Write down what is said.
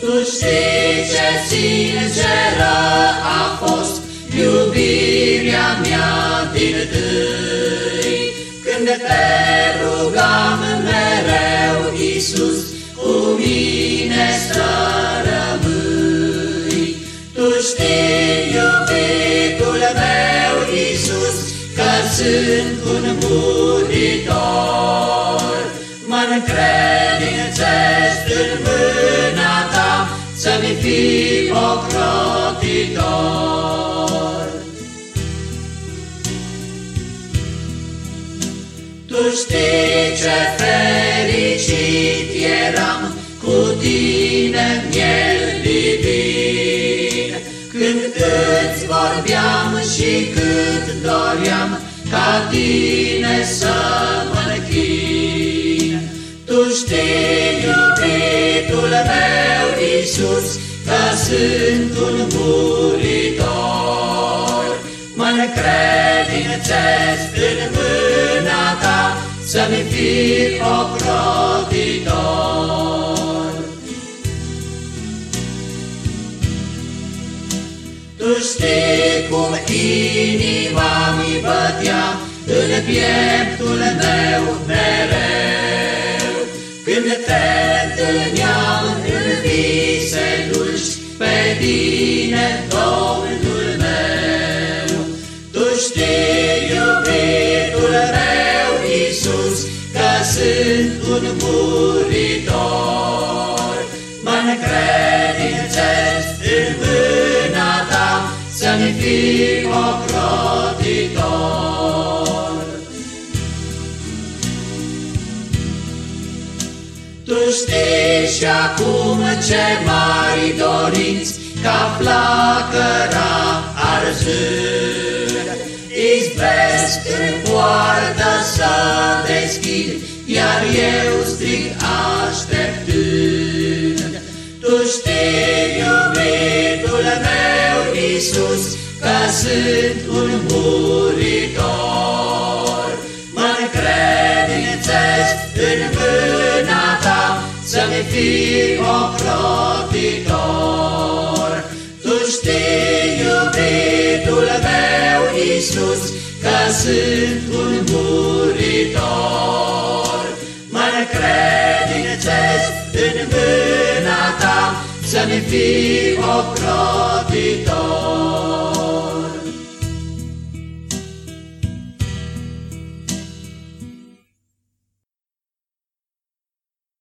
Tu știi ce sinceră a fost iubirea mea din tâi, Când te rugam mereu, Iisus, cu mine să rămâi. Tu știi, iubitul meu, Iisus, că sunt un muritor, Mă-încredințez în mâna ta, să-mi fii ocrotitor. Tu știi ce fericit eram cu tine miel divin, Când îți vorbeam și cât doream ca tine să mă închin. Tu știi, iubitul meu, Iisus, că sunt un muritor. Mă-încredințez în mâna ta, să-mi fii ocrotitor. Tu știi cum inima mi bătea în pieptul meu mereu, Când te întâlneam pe tine, Domnul meu. Tu știi, iubitul meu, Iisus, că sunt un muritor. Mă-încredințez în mâna ta, să-mi fii ocrotitor. Tu știi și acum ce mari dorinți ca flacăra arzând. Izbesc în poartă să deschid, iar eu strig așteptând. Tu știi, iubitul meu, Iisus, că sunt un muritor. Mă-încredințez în mâna ta, să-mi fii ocrotitor. Iisus, că sunt un muritor. Mă-încredințez în mâna ta, să-mi fii ocrotitor.